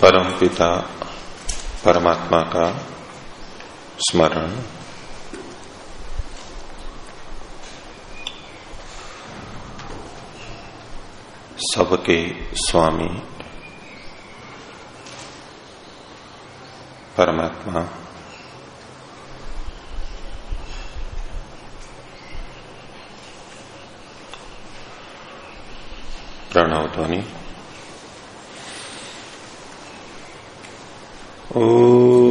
परम पिता परमात्मा का स्मरण। सबके स्वामी परमात्मा। प्रणव ध्वनि। ओ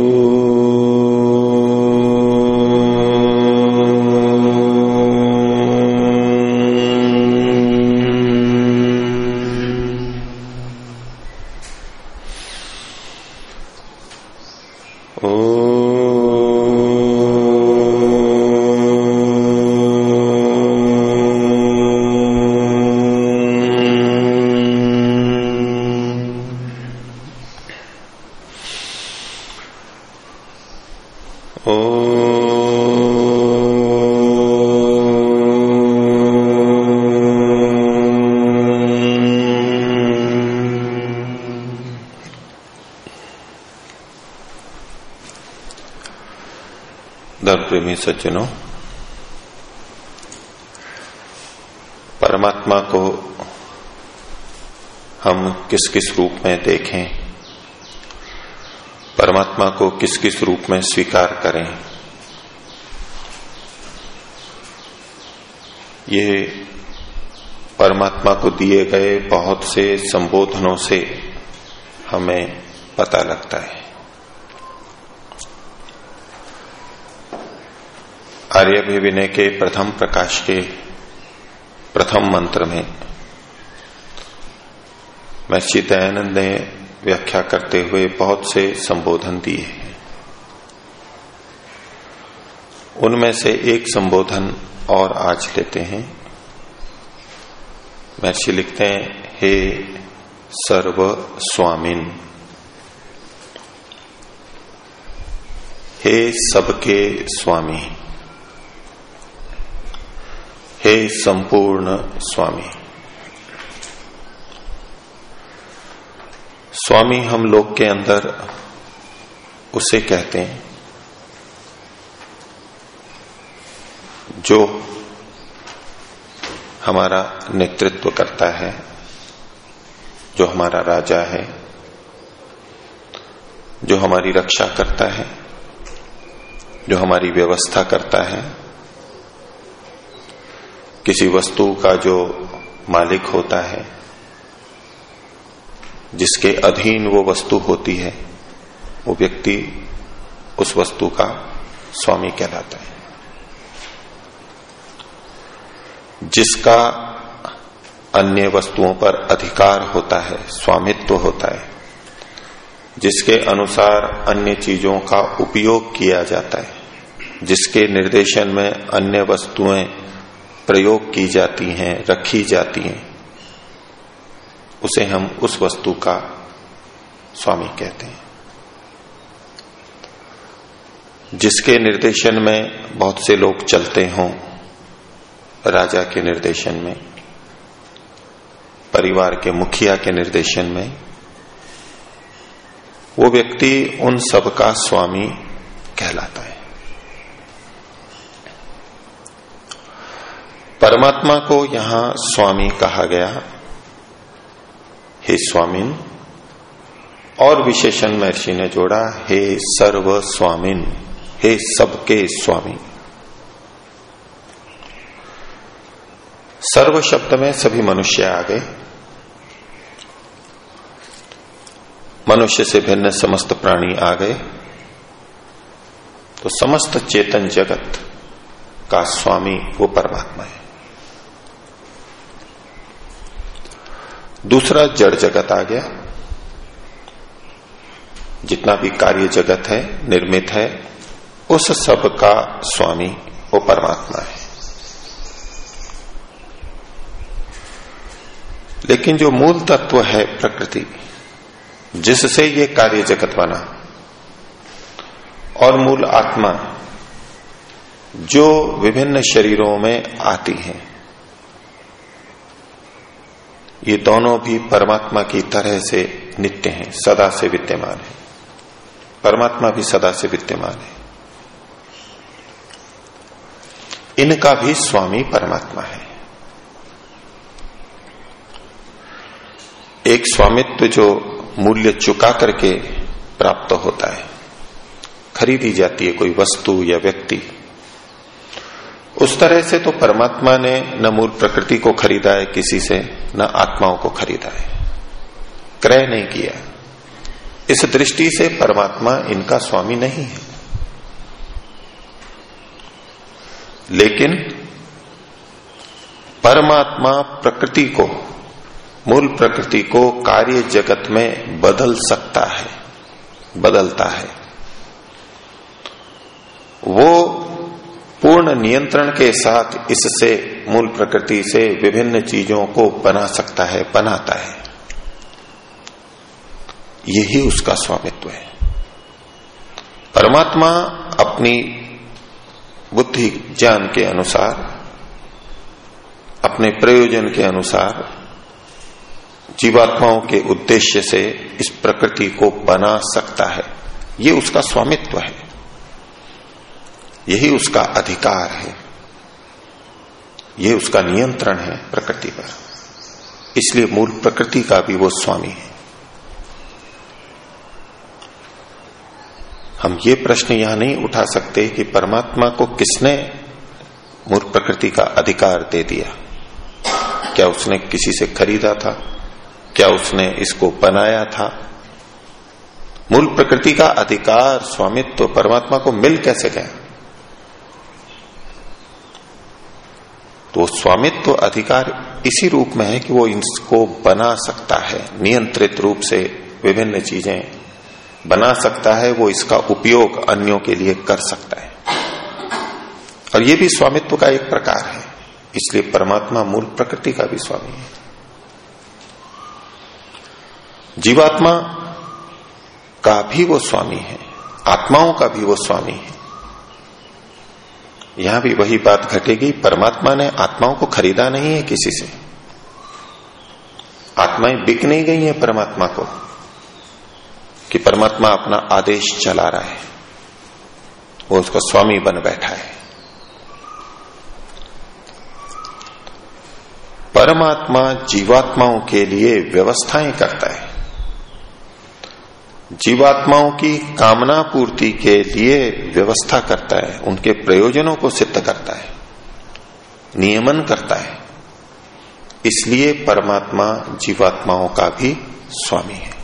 प्रेमी सज्जनों, परमात्मा को हम किस किस रूप में देखें, परमात्मा को किस किस रूप में स्वीकार करें, ये परमात्मा को दिए गए बहुत से संबोधनों से हमें पता लगता है। आर्यभिविनय के प्रथम प्रकाश के प्रथम मंत्र में महर्षि दयानंद ने व्याख्या करते हुए बहुत से संबोधन दिए हैं। उनमें से एक संबोधन और आज लेते हैं। महर्षि लिखते हैं, हे सर्व स्वामिन हे सबके स्वामी हे संपूर्ण स्वामी। स्वामी हम लोग के अंदर उसे कहते हैं, जो हमारा नेतृत्व करता है, जो हमारा राजा है, जो हमारी रक्षा करता है, जो हमारी व्यवस्था करता है किसी वस्तु का जो मालिक होता है, जिसके अधीन वो वस्तु होती है, वो व्यक्ति उस वस्तु का स्वामी कहलाता है। जिसका अन्य वस्तुओं पर अधिकार होता है, स्वामित्व होता है, जिसके अनुसार अन्य चीज़ों का उपयोग किया जाता है, जिसके निर्देशन में अन्य वस्तुएँ प्रयोग की जाती हैं, रखी जाती हैं। उसे हम उस वस्तु का स्वामी कहते हैं। जिसके निर्देशन में बहुत से लोग चलते हों, राजा के निर्देशन में, परिवार के मुखिया के निर्देशन में, वो व्यक्ति उन सब का स्वामी कहलाता है। परमात्मा को यहाँ स्वामी कहा गया। हे स्वामिन, और विशेषण महर्षि ने जोड़ा, हे सर्व स्वामिन हे सबके स्वामी। सर्व शब्द में सभी मनुष्य आ गए। मनुष्य से भिन्न समस्त प्राणी आ गए। तो समस्त चेतन जगत का स्वामी वो परमात्मा है। दूसरा जड़ जगत आ गया। जितना भी कार्य जगत है, निर्मित है, उस सब का स्वामी वो परमात्मा है। लेकिन जो मूल तत्व है प्रकृति, जिससे ये कार्य जगत बना, और मूल आत्मा जो विभिन्न शरीरों में आती है ये दोनों भी परमात्मा की तरह से नित्य हैं, सदा से विद्यमान है। परमात्मा भी सदा से विद्यमान है। इनका भी स्वामी परमात्मा है। एक स्वामित्व जो मूल्य चुका करके प्राप्त होता है, खरीदी जाती है कोई वस्तु या व्यक्ति। उस तरह से तो परमात्मा ने न मूल प्रकृति को खरीदा है, किसी से, न आत्माओं को खरीदा है। क्रय नहीं किया। इस दृष्टि से परमात्मा इनका स्वामी नहीं है। लेकिन परमात्मा प्रकृति को, मूल प्रकृति को कार्य जगत में बदल सकता है, बदलता है। वो पूर्ण नियंत्रण के साथ इससे मूल प्रकृति से विभिन्न चीज़ों को बना सकता है, बनाता है। यही उसका स्वामित्व है। परमात्मा अपनी बुद्धि ज्ञान के अनुसार, अपने प्रयोजन के अनुसार, जीवात्माओं के उद्देश्य से इस प्रकृति को बना सकता है। ये उसका स्वामित्व है। यही उसका अधिकार है। ये उसका नियंत्रण है प्रकृति पर। इसलिए मूल प्रकृति का भी वो स्वामी है। हम ये प्रश्न यहाँ नहीं उठा सकते कि परमात्मा को किसने मूल प्रकृति का अधिकार दे दिया। क्या उसने किसी से खरीदा था? क्या उसने इसको बनाया था? मूल प्रकृति का अधिकार स्वामित्व तो परमात्मा को मिल कैसे गया? तो स्वामित्व तो अधिकार इसी रूप में है कि वो इसको बना सकता है, नियंत्रित रूप से विभिन्न चीज़ें बना सकता है, वो इसका उपयोग अन्यों के लिए कर सकता है। और ये भी स्वामित्व का एक प्रकार है, इसलिए परमात्मा मूल प्रकृति का भी स्वामी है। जीवात्मा का भी वो स्वामी है, आत्माओं का भी वो स्वामी है। यहाँ भी वही बात घटेगी, परमात्मा ने आत्माओं को खरीदा नहीं है किसी से। आत्माएँ बिक नहीं गई हैं परमात्मा को, कि परमात्मा अपना आदेश चला रहा है। वो उसका स्वामी बन बैठा है। परमात्मा जीवात्माओं के लिए व्यवस्थाएँ करता है। जीवात्माओं की कामना पूर्ति के लिए व्यवस्था करता है, उनके प्रयोजनों को सिद्ध करता है, नियमन करता है। इसलिए परमात्मा जीवात्माओं का भी स्वामी है।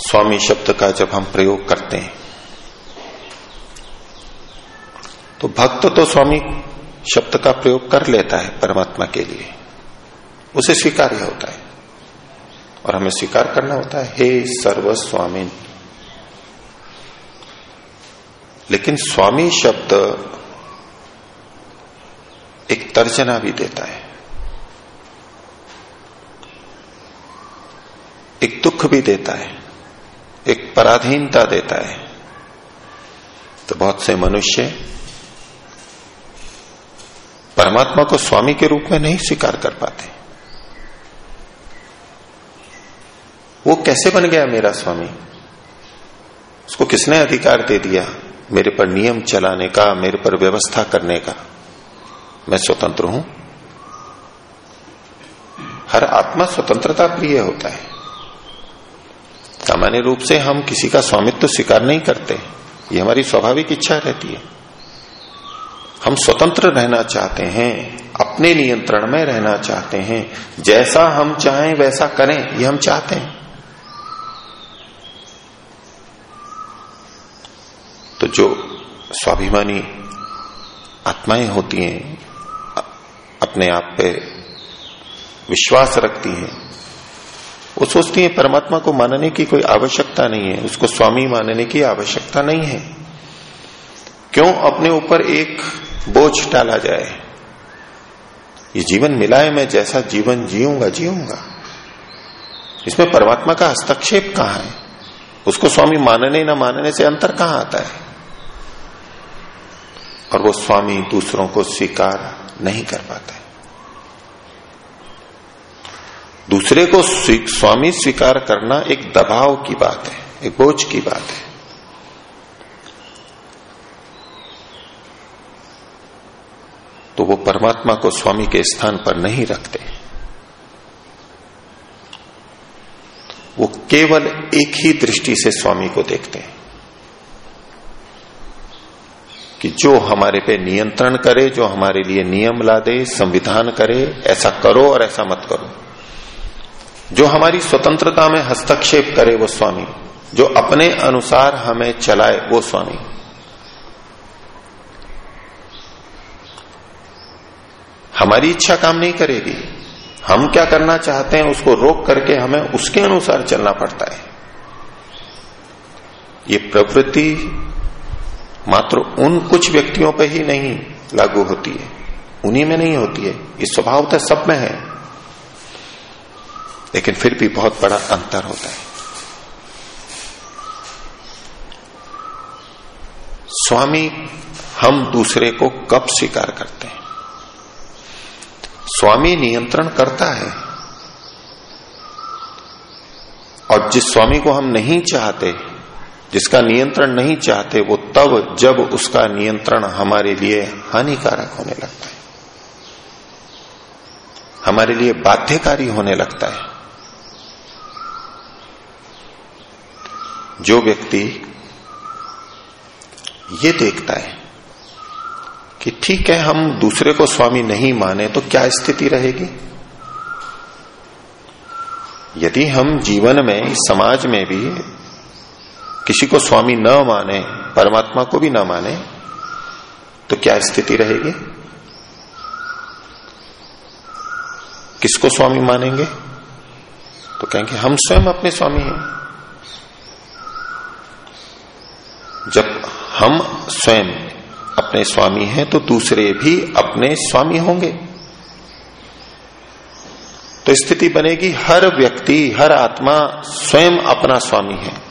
स्वामी शब्द का जब हम प्रयोग करते हैं तो भक्त तो स्वामी शब्द का प्रयोग कर लेता है परमात्मा के लिए। उसे स्वीकार्य होता है। और हमें स्वीकार करना होता है, हे सर्व स्वामी लेकिन स्वामी शब्द एक तर्जना भी देता है। एक दुख भी देता है, एक पराधीनता देता है। तो बहुत से मनुष्य परमात्मा को स्वामी के रूप में नहीं स्वीकार कर पाते। वो कैसे बन गया मेरा स्वामी? उसको किसने अधिकार दे दिया मेरे पर नियम चलाने का, मेरे पर व्यवस्था करने का? मैं स्वतंत्र हूँ। हर आत्मा स्वतंत्रता प्रिय होता है। सामान्य रूप से हम किसी का स्वामित्व स्वीकार नहीं करते। ये हमारी स्वाभाविक इच्छा रहती है। हम स्वतंत्र रहना चाहते हैं, अपने नियंत्रण में रहना चाहते हैं। जैसा हम चाहें वैसा करें, ये हम चाहते हैं। तो जो स्वाभिमानी आत्माएँ होती हैं अपने आप पे विश्वास रखती हैं, वो सोचती हैं परमात्मा को मानने की कोई आवश्यकता नहीं है, उसको स्वामी मानने की आवश्यकता नहीं है। क्यों अपने ऊपर एक बोझ डाला जाए? ये जीवन मिला है, मैं जैसा जीवन जीऊँगा जीऊँगा। इसमें परमात्मा का हस्तक्षेप कहाँ है? उसको स्वामी मानने न मानने से अंतर कहाँ आता है? और वो स्वामी दूसरों को स्वीकार नहीं कर पाता। दूसरे को स्वामी स्वीकार करना एक दबाव की बात है, एक बोझ की बात है। तो वो परमात्मा को स्वामी के स्थान पर नहीं रखते। वो केवल एक ही दृष्टि से स्वामी को देखते हैं। कि जो हमारे पे नियंत्रण करे, जो हमारे लिए नियम ला दे संविधान करे, ऐसा करो और ऐसा मत करो। जो हमारी स्वतंत्रता में हस्तक्षेप करे वो स्वामी। जो अपने अनुसार हमें चलाए वो स्वामी। हमारी इच्छा काम नहीं करेगी। हम क्या करना चाहते हैं उसको रोक करके हमें उसके अनुसार चलना पड़ता है। ये प्रवृत्ति मात्र उन कुछ व्यक्तियों पर ही नहीं लागू होती है। उन्हीं में नहीं होती है। इस स्वभाव तो सब में है। लेकिन फिर भी बहुत बड़ा अंतर होता है। स्वामी, हम दूसरे को कब स्वीकार करते हैं? स्वामी नियंत्रण करता है। और जिस स्वामी को हम नहीं चाहते जिसका नियंत्रण नहीं चाहते वो तब, जब उसका नियंत्रण हमारे लिए हानिकारक होने लगता है। हमारे लिए बाध्यकारी होने लगता है। जो व्यक्ति ये देखता है कि ठीक है, हम दूसरे को स्वामी नहीं माने तो क्या स्थिति रहेगी? यदि हम जीवन में, समाज में भी किसी को स्वामी न माने, परमात्मा को भी न माने तो क्या स्थिति रहेगी? किसको स्वामी मानेंगे? तो कहेंगे, हम स्वयं अपने स्वामी हैं। जब हम स्वयं अपने स्वामी हैं तो दूसरे भी अपने स्वामी होंगे। तो स्थिति बनेगी, हर व्यक्ति, हर आत्मा स्वयं अपना स्वामी है।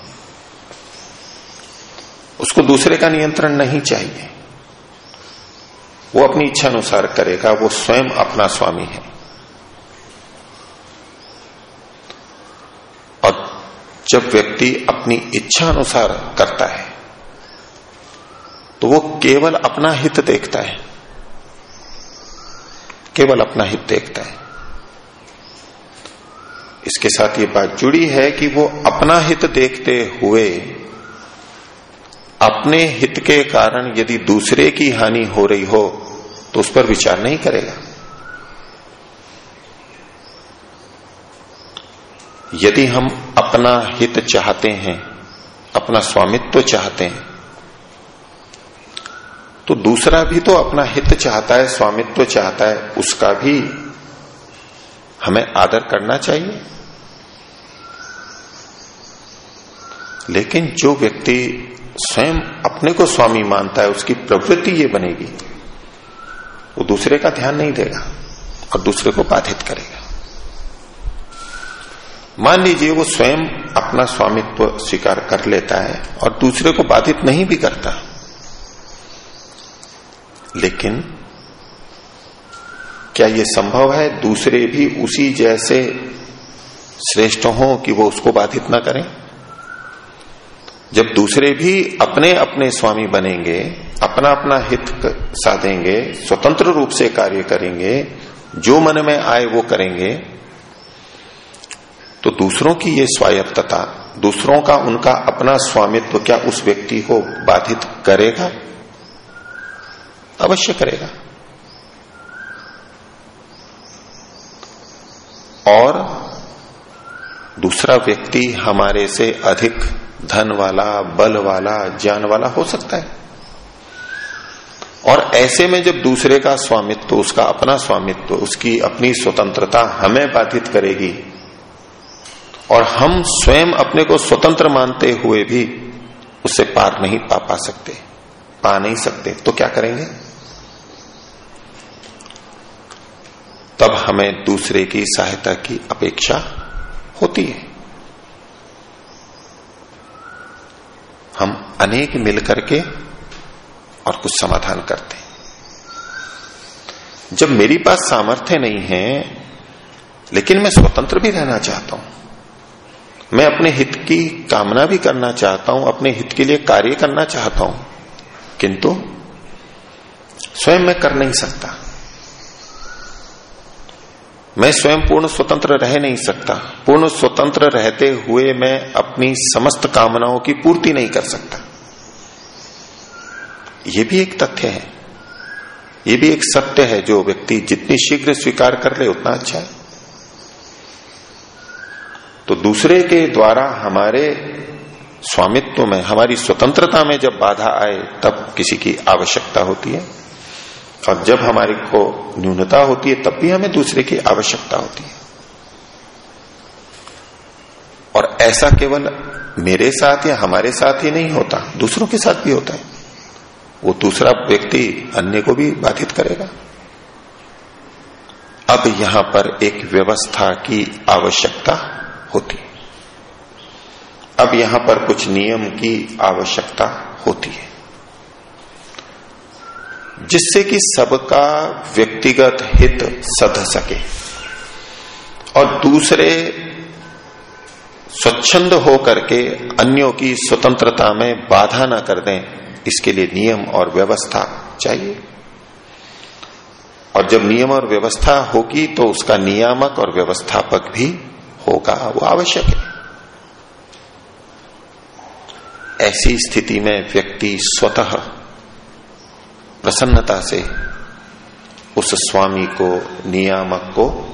उसको दूसरे का नियंत्रण नहीं चाहिए। वो अपनी इच्छा अनुसार करेगा, वो स्वयं अपना स्वामी है। और जब व्यक्ति अपनी इच्छा अनुसार करता है तो वो केवल अपना हित देखता है। केवल अपना हित देखता है। इसके साथ ये बात जुड़ी है कि वो अपना हित देखते हुए अपने हित के कारण यदि दूसरे की हानि हो रही हो तो उस पर विचार नहीं करेगा। यदि हम अपना हित चाहते हैं, अपना स्वामित्व तो चाहते हैं तो दूसरा भी तो अपना हित चाहता है, स्वामित्व तो चाहता है, उसका भी हमें आदर करना चाहिए। लेकिन जो व्यक्ति स्वयं अपने को स्वामी मानता है, उसकी प्रवृत्ति ये बनेगी। वो दूसरे का ध्यान नहीं देगा और दूसरे को बाधित करेगा। मान लीजिए वो स्वयं अपना स्वामित्व स्वीकार कर लेता है और दूसरे को बाधित नहीं भी करता। लेकिन क्या यह संभव है दूसरे भी उसी जैसे श्रेष्ठ हो कि वो उसको बाधित ना करें? जब दूसरे भी अपने अपने स्वामी बनेंगे अपना अपना हित साधेंगे, स्वतंत्र रूप से कार्य करेंगे, जो मन में आए वो करेंगे तो दूसरों की ये स्वायत्तता, दूसरों का उनका अपना स्वामित्व क्या उस व्यक्ति को बाधित करेगा? अवश्य करेगा। और दूसरा व्यक्ति हमारे से अधिक धन वाला, बल वाला, ज्ञान वाला हो सकता है। और ऐसे में जब दूसरे का स्वामित्व, उसका अपना स्वामित्व, उसकी अपनी स्वतंत्रता हमें बाधित करेगी, और हम स्वयं अपने को स्वतंत्र मानते हुए भी उससे पार नहीं पा पा सकते, पा नहीं सकते तो क्या करेंगे? तब हमें दूसरे की सहायता की अपेक्षा होती है। हम अनेक मिलकर के और कुछ समाधान करते हैं। जब मेरी पास सामर्थ्य नहीं है, लेकिन मैं स्वतंत्र भी रहना चाहता हूँ, मैं अपने हित की कामना भी करना चाहता हूँ, अपने हित के लिए कार्य करना चाहता हूँ, किंतु स्वयं मैं कर नहीं सकता। मैं स्वयं पूर्ण स्वतंत्र रह नहीं सकता। पूर्ण स्वतंत्र रहते हुए मैं अपनी समस्त कामनाओं की पूर्ति नहीं कर सकता। यह भी एक तथ्य है। यह भी एक सत्य है जो व्यक्ति जितनी शीघ्र स्वीकार कर ले, उतना अच्छा है। तो दूसरे के द्वारा हमारे स्वामित्व में, हमारी स्वतंत्रता में जब बाधा आए, तब किसी की आवश्यकता होती है। और जब हमारी को न्यूनता होती है, तब भी हमें दूसरे की आवश्यकता होती है। और ऐसा केवल मेरे साथ या हमारे साथ ही नहीं होता, दूसरों के साथ भी होता है। वो दूसरा व्यक्ति अन्य को भी बाधित करेगा। अब यहाँ पर एक व्यवस्था की आवश्यकता होती है। अब यहाँ पर कुछ नियम की आवश्यकता होती है। जिससे कि सबका व्यक्तिगत हित सध सके और दूसरे स्वच्छंद होकर के अन्यों की स्वतंत्रता में बाधा ना कर दें, इसके लिए नियम और व्यवस्था चाहिए। और जब नियम और व्यवस्था होगी तो उसका नियामक और व्यवस्थापक भी होगा, वो आवश्यक है। ऐसी स्थिति में व्यक्ति स्वतः प्रसन्नता से उस स्वामी को, नियामक को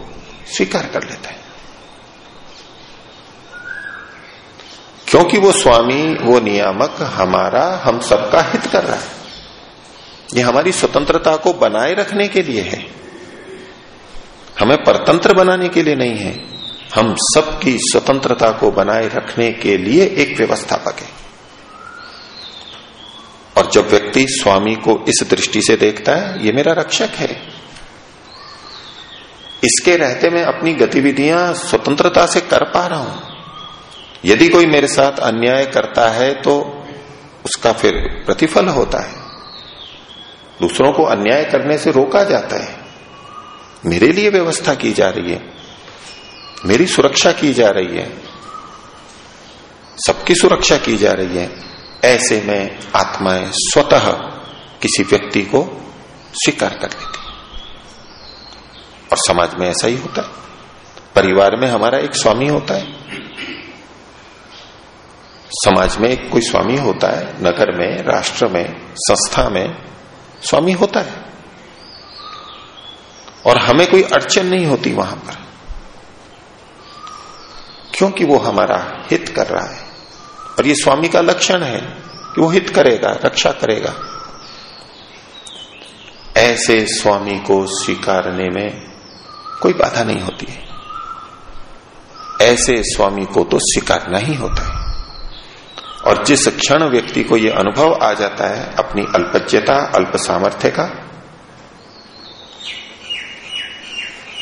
स्वीकार कर लेता है। क्योंकि वो स्वामी, वो नियामक हमारा, हम सबका हित कर रहा है। ये हमारी स्वतंत्रता को बनाए रखने के लिए है। हमें परतंत्र बनाने के लिए नहीं है। हम सबकी स्वतंत्रता को बनाए रखने के लिए एक व्यवस्थापक है। और जब व्यक्ति स्वामी को इस दृष्टि से देखता है, ये मेरा रक्षक है। इसके रहते मैं अपनी गतिविधियाँ स्वतंत्रता से कर पा रहा हूँ। यदि कोई मेरे साथ अन्याय करता है तो उसका फिर प्रतिफल होता है। दूसरों को अन्याय करने से रोका जाता है। मेरे लिए व्यवस्था की जा रही है। मेरी सुरक्षा की जा रही है। सबकी सुरक्षा की जा रही है। ऐसे में आत्माएँ स्वतः किसी व्यक्ति को स्वीकार कर लेती और समाज में ऐसा ही होता है। परिवार में हमारा एक स्वामी होता है। समाज में एक कोई स्वामी होता है, नगर में, राष्ट्र में, संस्था में स्वामी होता है। और हमें कोई अड़चन नहीं होती वहाँ पर। क्योंकि वो हमारा हित कर रहा है। और ये स्वामी का लक्षण है कि वो हित करेगा, रक्षा करेगा। ऐसे स्वामी को स्वीकारने में कोई बाधा नहीं होती है। ऐसे स्वामी को तो स्वीकारना ही होता है। और जिस क्षण व्यक्ति को यह अनुभव आ जाता है, अपनी अल्पज्यता, अल्प सामर्थ्य का,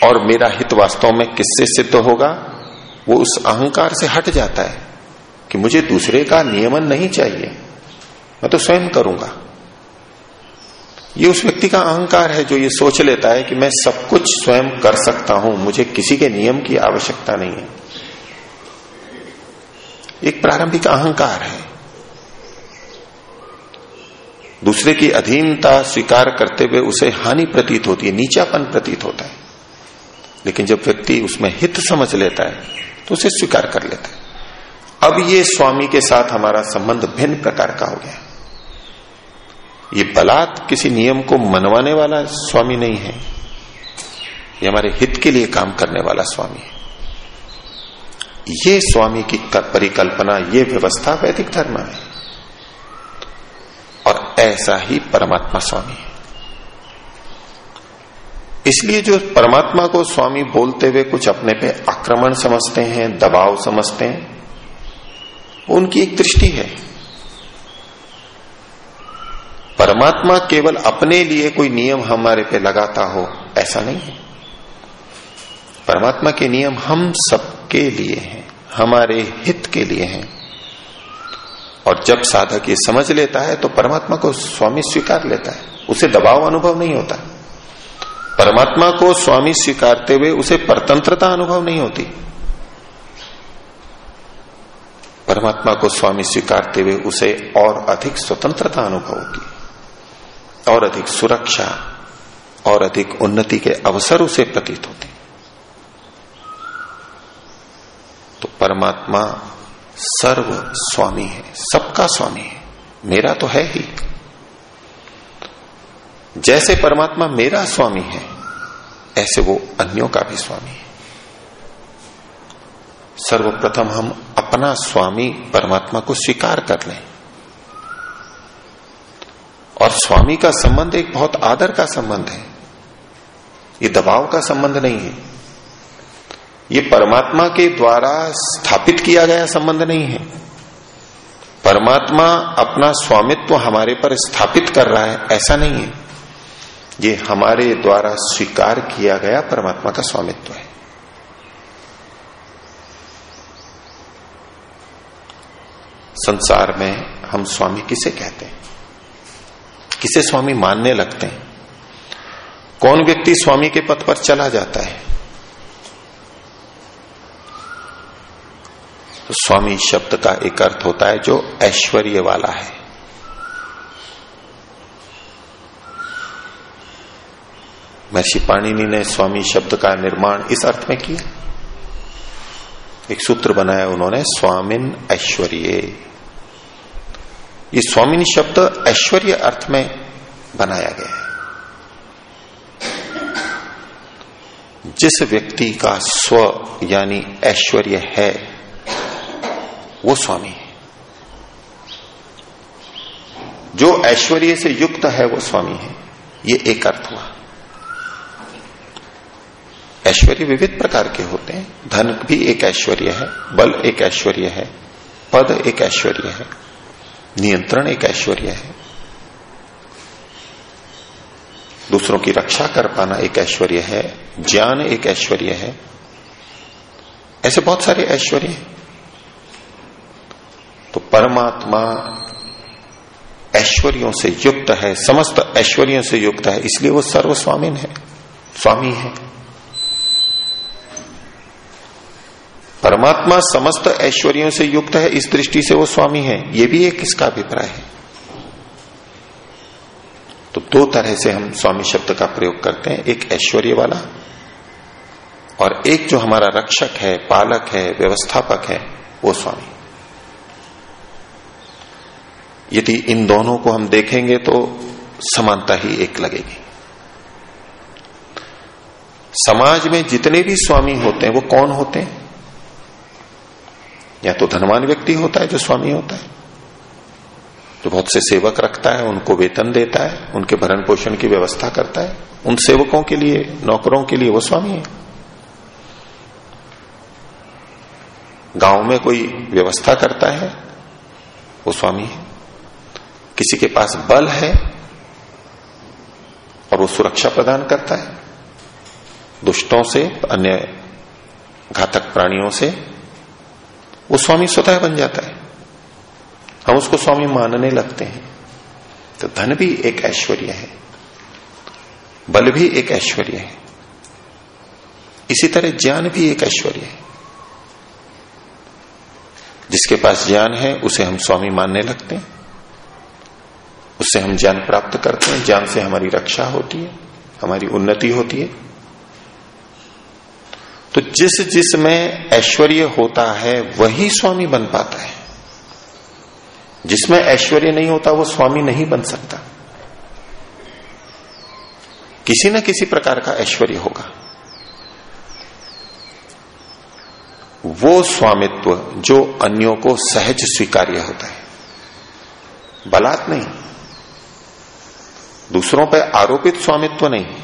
और मेरा हित वास्तव में किससे सिद्ध होगा, वो उस अहंकार से हट जाता है। कि मुझे दूसरे का नियमन नहीं चाहिए। मैं तो स्वयं करूँगा। ये उस व्यक्ति का अहंकार है जो ये सोच लेता है कि मैं सब कुछ स्वयं कर सकता हूँ, मुझे किसी के नियम की आवश्यकता नहीं है। एक प्रारंभिक अहंकार है। दूसरे की अधीनता स्वीकार करते हुए उसे हानि प्रतीत होती है, नीचापन प्रतीत होता है। लेकिन जब व्यक्ति उसमें हित समझ लेता है तो उसे स्वीकार कर लेता है। अब ये स्वामी के साथ हमारा संबंध भिन्न प्रकार का हो गया। ये बलात् किसी नियम को मनवाने वाला स्वामी नहीं है। ये हमारे हित के लिए काम करने वाला स्वामी है। ये स्वामी की परिकल्पना, ये व्यवस्था वैदिक धर्म है। और ऐसा ही परमात्मा स्वामी है। इसलिए जो परमात्मा को स्वामी बोलते हुए कुछ अपने पे आक्रमण समझते हैं, दबाव समझते हैं उनकी एक दृष्टि है। परमात्मा केवल अपने लिए कोई नियम हमारे पे लगाता हो, ऐसा नहीं है। परमात्मा के नियम हम सबके लिए हैं, हमारे हित के लिए हैं। और जब साधक ये समझ लेता है तो परमात्मा को स्वामी स्वीकार लेता है। उसे दबाव अनुभव नहीं होता। परमात्मा को स्वामी स्वीकारते हुए उसे परतंत्रता अनुभव नहीं होती। परमात्मा को स्वामी स्वीकारते हुए उसे और अधिक स्वतंत्रता अनुभव होगी, और अधिक सुरक्षा, और अधिक उन्नति के अवसर उसे प्रतीत होते। तो परमात्मा सर्व स्वामी है, सबका स्वामी है, मेरा तो है ही। जैसे परमात्मा मेरा स्वामी है, ऐसे वो अन्यों का भी स्वामी है। सर्वप्रथम हम अपना स्वामी परमात्मा को स्वीकार कर लें। और स्वामी का संबंध एक बहुत आदर का संबंध है। ये दबाव का संबंध नहीं है। ये परमात्मा के द्वारा स्थापित किया गया संबंध नहीं है। परमात्मा अपना स्वामित्व हमारे पर स्थापित कर रहा है, ऐसा नहीं है। ये हमारे द्वारा स्वीकार किया गया परमात्मा का स्वामित्व है। संसार में हम स्वामी किसे कहते हैं? किसे स्वामी मानने लगते हैं? कौन व्यक्ति स्वामी के पथ पर चला जाता है? तो स्वामी शब्द का एक अर्थ होता है जो ऐश्वर्य वाला है। महर्षि पाणिनि ने स्वामी शब्द का निर्माण इस अर्थ में किया। एक सूत्र बनाया उन्होंने, स्वामिन ऐश्वर्य। ये स्वामिन शब्द ऐश्वर्य अर्थ में बनाया गया है। जिस व्यक्ति का स्व यानी ऐश्वर्य है, वो स्वामी है। जो ऐश्वर्य से युक्त है, वो स्वामी है। ये एक अर्थ हुआ। ऐश्वर्य विविध प्रकार के होते हैं। धन भी एक ऐश्वर्य है, बल एक ऐश्वर्य है, पद एक ऐश्वर्य है, नियंत्रण एक ऐश्वर्य है। दूसरों की रक्षा कर पाना एक ऐश्वर्य है, ज्ञान एक ऐश्वर्य है। ऐसे बहुत सारे ऐश्वर्य हैं। तो परमात्मा ऐश्वर्यों से युक्त है, समस्त ऐश्वर्यों से युक्त है, इसलिए वो सर्वस्वामीन है, स्वामी है। परमात्मा समस्त ऐश्वर्यों से युक्त है, इस दृष्टि से वो स्वामी है। ये भी एक इसका अभिप्राय है। तो दो तरह से हम स्वामी शब्द का प्रयोग करते हैं, एक ऐश्वर्य वाला और एक जो हमारा रक्षक है, पालक है, व्यवस्थापक है, वो स्वामी। यदि इन दोनों को हम देखेंगे तो समानता ही एक लगेगी। समाज में जितने भी स्वामी होते हैं, वो कौन होते हैं? या तो धनवान व्यक्ति होता है जो स्वामी होता है, जो बहुत से सेवक रखता है, उनको वेतन देता है, उनके भरण पोषण की व्यवस्था करता है, उन सेवकों के लिए, नौकरों के लिए वो स्वामी है। गाँव में कोई व्यवस्था करता है, वो स्वामी है। किसी के पास बल है, और वो सुरक्षा प्रदान करता है। दुष्टों से, अन्य घातक प्राणियों से वो स्वामी स्वतः बन जाता है। हम उसको स्वामी मानने लगते हैं। तो धन भी एक ऐश्वर्य है। बल भी एक ऐश्वर्य है। इसी तरह ज्ञान भी एक ऐश्वर्य है। जिसके पास ज्ञान है, उसे हम स्वामी मानने लगते हैं। उससे हम ज्ञान प्राप्त करते हैं। ज्ञान से हमारी रक्षा होती है, हमारी उन्नति होती है। तो जिस जिसमें ऐश्वर्य होता है, वही स्वामी बन पाता है। जिसमें ऐश्वर्य नहीं होता, वो स्वामी नहीं बन सकता। किसी न किसी प्रकार का ऐश्वर्य होगा। वो स्वामित्व जो अन्यों को सहज स्वीकार्य होता है। बलात् नहीं। दूसरों पर आरोपित स्वामित्व नहीं।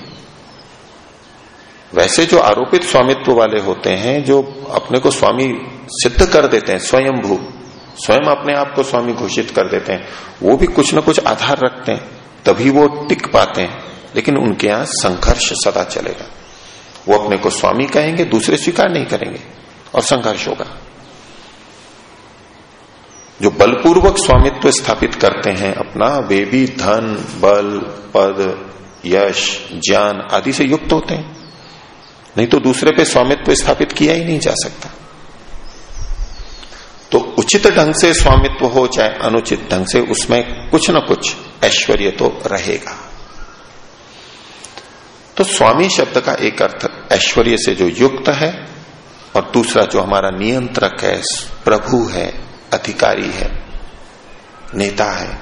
वैसे जो आरोपित स्वामित्व वाले होते हैं, जो अपने को स्वामी सिद्ध कर देते हैं स्वयं भू स्वयं अपने आप को स्वामी घोषित कर देते हैं, वो भी कुछ न कुछ आधार रखते हैं, तभी वो टिक पाते हैं, लेकिन उनके यहाँ संघर्ष सदा चलेगा। वो अपने को स्वामी कहेंगे, दूसरे स्वीकार नहीं करेंगे, और संघर्ष होगा। जो बलपूर्वक स्वामित्व स्थापित करते हैं, अपना वे भी धन, बल, पद, यश, ज्ञान आदि से युक्त होते हैं। नहीं तो दूसरे पे स्वामित्व स्थापित किया ही नहीं जा सकता। तो उचित ढंग से स्वामित्व हो चाहे अनुचित ढंग से, उसमें कुछ ना कुछ ऐश्वर्य तो रहेगा। तो स्वामी शब्द का एक अर्थ ऐश्वर्य से जो युक्त है और दूसरा जो हमारा नियंत्रक है, प्रभु है, अधिकारी है, नेता है,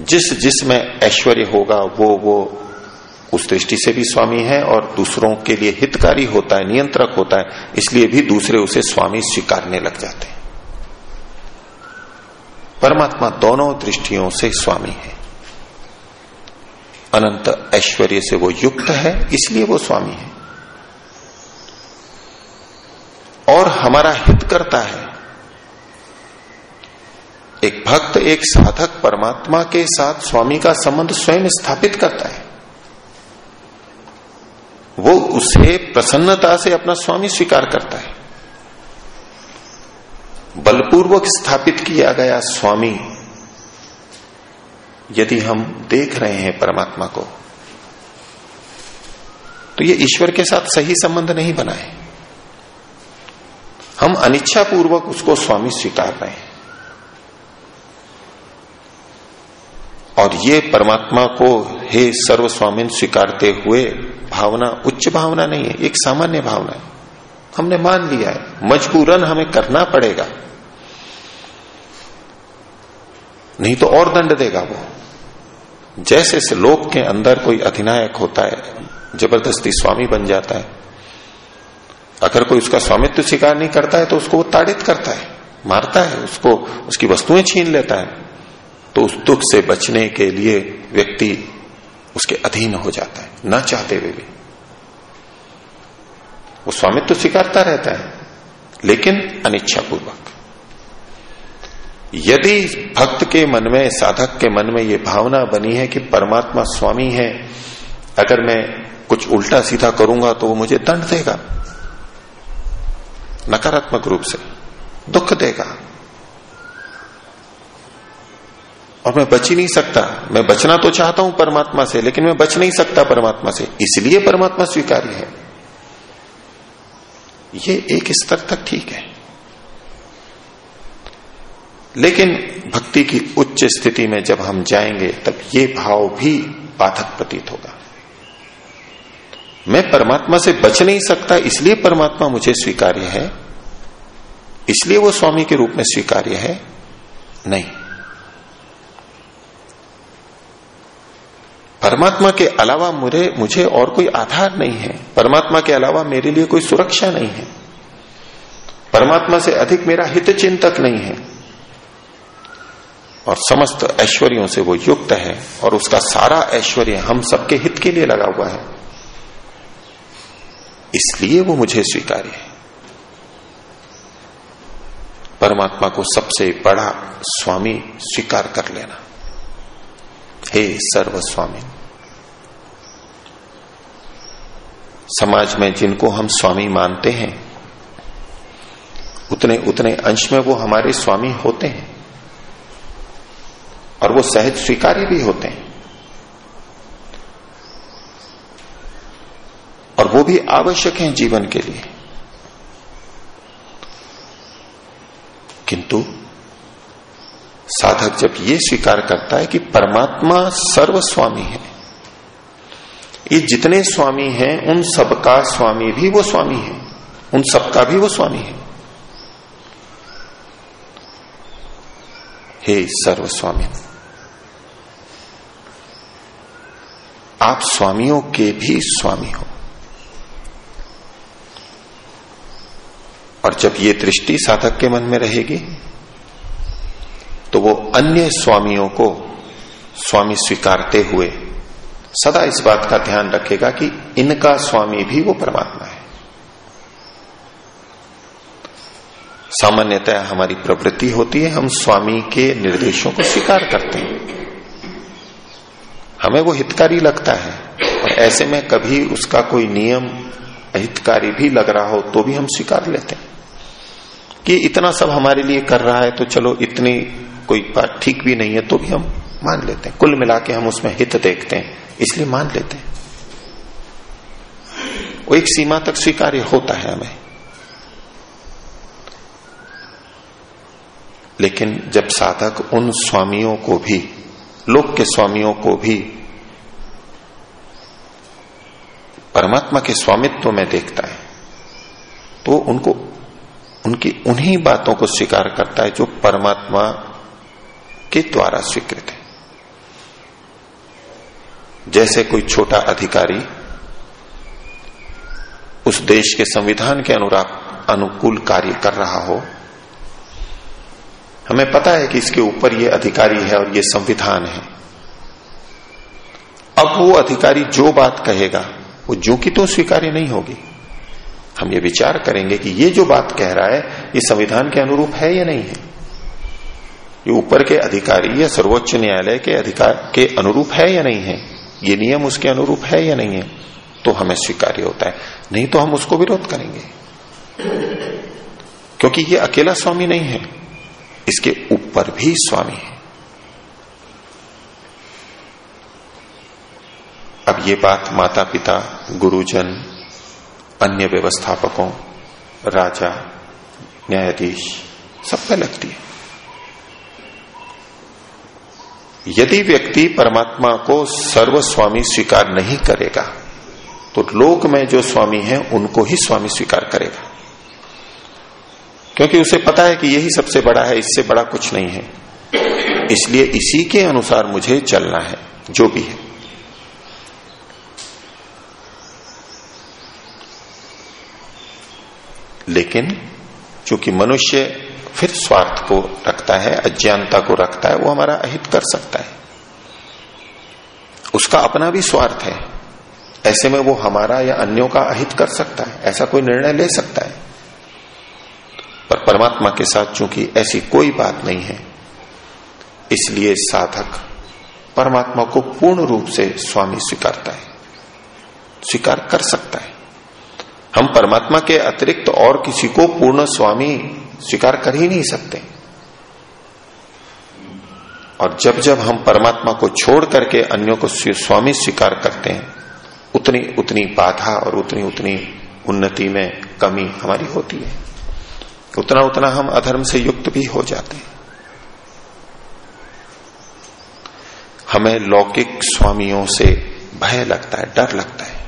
जिस जिसमें ऐश्वर्य होगा, वो वो उस दृष्टि से भी स्वामी है और दूसरों के लिए हितकारी होता है, नियंत्रक होता है, इसलिए भी दूसरे उसे स्वामी स्वीकारने लग जाते हैं। परमात्मा दोनों दृष्टियों से स्वामी है। अनंत ऐश्वर्य से वो युक्त है, इसलिए वो स्वामी है। और हमारा हित करता है। एक भक्त, एक साधक परमात्मा के साथ स्वामी का संबंध स्वयं स्थापित करता है। उसे प्रसन्नता से अपना स्वामी स्वीकार करता है। बलपूर्वक स्थापित किया गया स्वामी, यदि हम देख रहे हैं परमात्मा को तो ये ईश्वर के साथ सही संबंध नहीं बनाए हम अनिच्छा पूर्वक उसको स्वामी स्वीकार रहे हैं। और ये परमात्मा को हे सर्व स्वामीन स्वीकारते हुए भावना, उच्च भावना नहीं है, एक सामान्य भावना है। हमने मान लिया है, मजबूरन हमें करना पड़ेगा। नहीं तो और दंड देगा वो। जैसे से लोक के अंदर कोई अधिनायक होता है, ज़बरदस्ती स्वामी बन जाता है। अगर कोई उसका स्वामित्व स्वीकार नहीं करता है तो उसको वो ताड़ित करता है, मारता है, उसको, उसकी वस्तुएँ छीन लेता है। तो उस दुख से बचने के लिए व्यक्ति उसके अधीन हो जाता है, ना चाहते हुए भी। वो स्वामित्व तो स्वीकारता रहता है, लेकिन अनिच्छापूर्वक। यदि भक्त के मन में, साधक के मन में ये भावना बनी है कि परमात्मा स्वामी है, अगर मैं कुछ उल्टा सीधा करूँगा तो वो मुझे दंड देगा। नकारात्मक रूप से, दुख देगा। और मैं बच ही नहीं सकता। मैं बचना तो चाहता हूँ परमात्मा से, लेकिन मैं बच नहीं सकता परमात्मा से। इसलिए परमात्मा स्वीकार्य है। ये एक स्तर तक ठीक है। लेकिन भक्ति की उच्च स्थिति में जब हम जाएँगे, तब ये भाव भी बाधक प्रतीत होगा। मैं परमात्मा से बच नहीं सकता, इसलिए परमात्मा मुझे स्वीकार्य है। इसलिए वो स्वामी के रूप में स्वीकार्य है। नहीं। परमात्मा के अलावा मुझे मुझे और कोई आधार नहीं है। परमात्मा के अलावा मेरे लिए कोई सुरक्षा नहीं है। परमात्मा से अधिक मेरा हित चिंतक नहीं है। और समस्त ऐश्वर्यों से वो युक्त है और उसका सारा ऐश्वर्य हम सबके हित के लिए लगा हुआ है। इसलिए वो मुझे स्वीकार्य है। परमात्मा को सबसे बड़ा स्वामी स्वीकार कर लेना। हे सर्व स्वामी समाज में जिनको हम स्वामी मानते हैं, उतने उतने अंश में वो हमारे स्वामी होते हैं। और वो सहज स्वीकार्य भी होते हैं। और वो भी आवश्यक हैं जीवन के लिए। किंतु साधक जब ये स्वीकार करता है कि परमात्मा सर्वस्वामी है ये जितने स्वामी हैं, उन सबका स्वामी भी वो स्वामी है। उन सबका भी वो स्वामी है। हे सर्व स्वामी आप स्वामियों के भी स्वामी हो। और जब ये दृष्टि साधक के मन में रहेगी तो वो अन्य स्वामियों को स्वामी स्वीकारते हुए सदा इस बात का ध्यान रखेगा कि इनका स्वामी भी वो परमात्मा है। सामान्यतः हमारी प्रवृत्ति होती है, हम स्वामी के निर्देशों को स्वीकार करते हैं। हमें वो हितकारी लगता है, और ऐसे में कभी उसका कोई नियम, अहितकारी भी लग रहा हो तो भी हम स्वीकार लेते हैं। कि इतना सब हमारे लिए कर रहा है तो चलो इतनी कोई बात ठीक भी नहीं है तो भी हम मान लेते हैं। कुल मिला के हम उसमें हित देखते हैं। इसलिए मान लेते हैं। वो एक सीमा तक स्वीकार्य होता है हमें। लेकिन जब साधक उन स्वामियों को भी, लोक के स्वामियों को भी, परमात्मा के स्वामित्व में देखता है तो उनको, उनकी उन्हीं बातों को स्वीकार करता है जो परमात्मा के द्वारा स्वीकृत है। जैसे कोई छोटा अधिकारी उस देश के संविधान के अनुराग, अनुकूल कार्य कर रहा हो, हमें पता है कि इसके ऊपर ये अधिकारी है और ये संविधान है। अब वो अधिकारी जो बात कहेगा, वो जो की तो स्वीकार्य नहीं होगी। हम ये विचार करेंगे कि ये जो बात कह रहा है, ये संविधान के अनुरूप है या नहीं है? ये ऊपर के अधिकारी या सर्वोच्च न्यायालय के अधिकार, के अनुरूप है या नहीं है? ये नियम उसके अनुरूप है या नहीं है? तो हमें स्वीकार्य होता है। नहीं तो हम उसको विरोध करेंगे। क्योंकि ये अकेला स्वामी नहीं है, इसके ऊपर भी स्वामी है। अब ये बात माता पिता गुरुजन, अन्य व्यवस्थापकों, राजा, न्यायाधीश, सब पे लगती है। यदि व्यक्ति परमात्मा को सर्वस्वामी स्वीकार नहीं करेगा तो लोक में जो स्वामी है, उनको ही स्वामी स्वीकार करेगा। क्योंकि उसे पता है कि यही सबसे बड़ा है, इससे बड़ा कुछ नहीं है। इसलिए इसी के अनुसार मुझे चलना है, जो भी है। लेकिन चूँकि मनुष्य फिर स्वार्थ को रखता है, अज्ञानता को रखता है, वो हमारा अहित कर सकता है। उसका अपना भी स्वार्थ है। ऐसे में वो हमारा या अन्यों का अहित कर सकता है, ऐसा कोई निर्णय ले सकता है। पर परमात्मा के साथ चूँकि ऐसी कोई बात नहीं है, इसलिए साधक परमात्मा को पूर्ण रूप से स्वामी स्वीकारता है, स्वीकार कर सकता है। हम परमात्मा के अतिरिक्त और किसी को पूर्ण स्वामी स्वीकार कर ही नहीं सकते। और जब जब हम परमात्मा को छोड़ करके अन्यों को स्वामी स्वीकार करते हैं, उतनी उतनी बाधा और उतनी उतनी उन्नति में कमी हमारी होती है। उतना उतना हम अधर्म से युक्त भी हो जाते हैं। हमें लौकिक स्वामियों से भय लगता है, डर लगता है।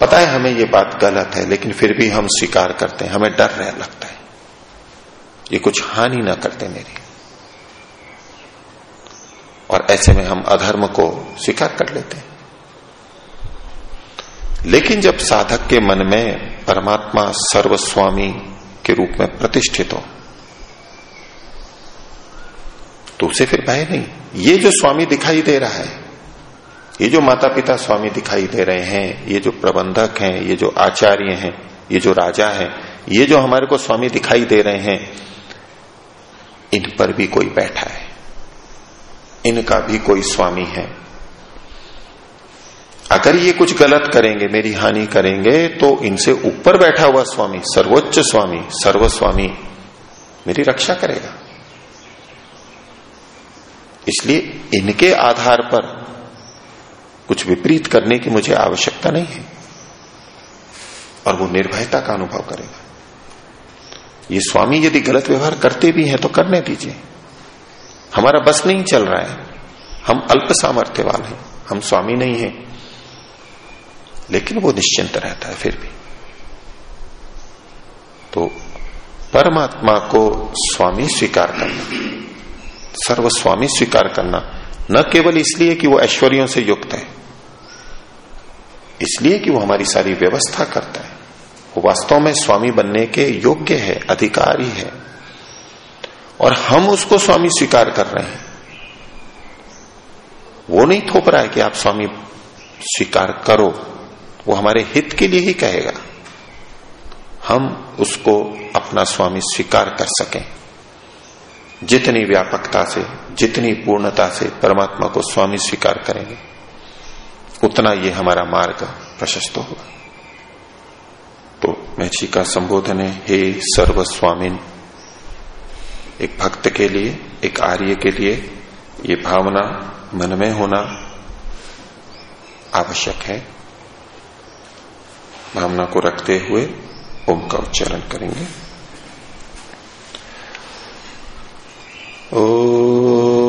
पता है हमें ये बात गलत है, लेकिन फिर भी हम स्वीकार करते हैं, हमें डर रह लगता है। ये कुछ हानि ना करते मेरी। और ऐसे में हम अधर्म को स्वीकार कर लेते हैं। लेकिन जब साधक के मन में परमात्मा सर्वस्वामी के रूप में प्रतिष्ठित हो तो उसे फिर भय नहीं। ये जो स्वामी दिखाई दे रहा है ये जो माता पिता स्वामी दिखाई दे रहे हैं, ये जो प्रबंधक हैं, ये जो आचार्य हैं, ये जो राजा है, ये जो हमारे को स्वामी दिखाई दे रहे हैं, इन पर भी कोई बैठा है। इनका भी कोई स्वामी है। अगर ये कुछ गलत करेंगे, मेरी हानि करेंगे तो इनसे ऊपर बैठा हुआ स्वामी, सर्वोच्च स्वामी, सर्वस्वामी मेरी रक्षा करेगा। इसलिए इनके आधार पर कुछ विपरीत करने की मुझे आवश्यकता नहीं है। और वो निर्भयता का अनुभव करेगा। ये स्वामी यदि गलत व्यवहार करते भी हैं तो करने दीजिए। हमारा बस नहीं चल रहा है। हम अल्प सामर्थ्य वाले हैं। हम स्वामी नहीं हैं। लेकिन वो निश्चिंत रहता है फिर भी। तो परमात्मा को स्वामी स्वीकार करना, सर्वस्वामी स्वीकार करना न केवल इसलिए कि वो ऐश्वर्यों से युक्त है इसलिए कि वो हमारी सारी व्यवस्था करता है। वो वास्तव में स्वामी बनने के योग्य है, अधिकारी है। और हम उसको स्वामी स्वीकार कर रहे हैं। वो नहीं थोप रहा है कि आप स्वामी स्वीकार करो। वो हमारे हित के लिए ही कहेगा। हम उसको अपना स्वामी स्वीकार कर सकें। जितनी व्यापकता से, जितनी पूर्णता से परमात्मा को स्वामी स्वीकार करेंगे। उतना ये हमारा मार्ग प्रशस्त होगा तो महर्षि का संबोधन है, हे सर्वस्वामिन, एक भक्त के लिए, एक आर्य के लिए ये भावना मन में होना आवश्यक है। भावना को रखते हुए ओम का उच्चारण करेंगे। ओ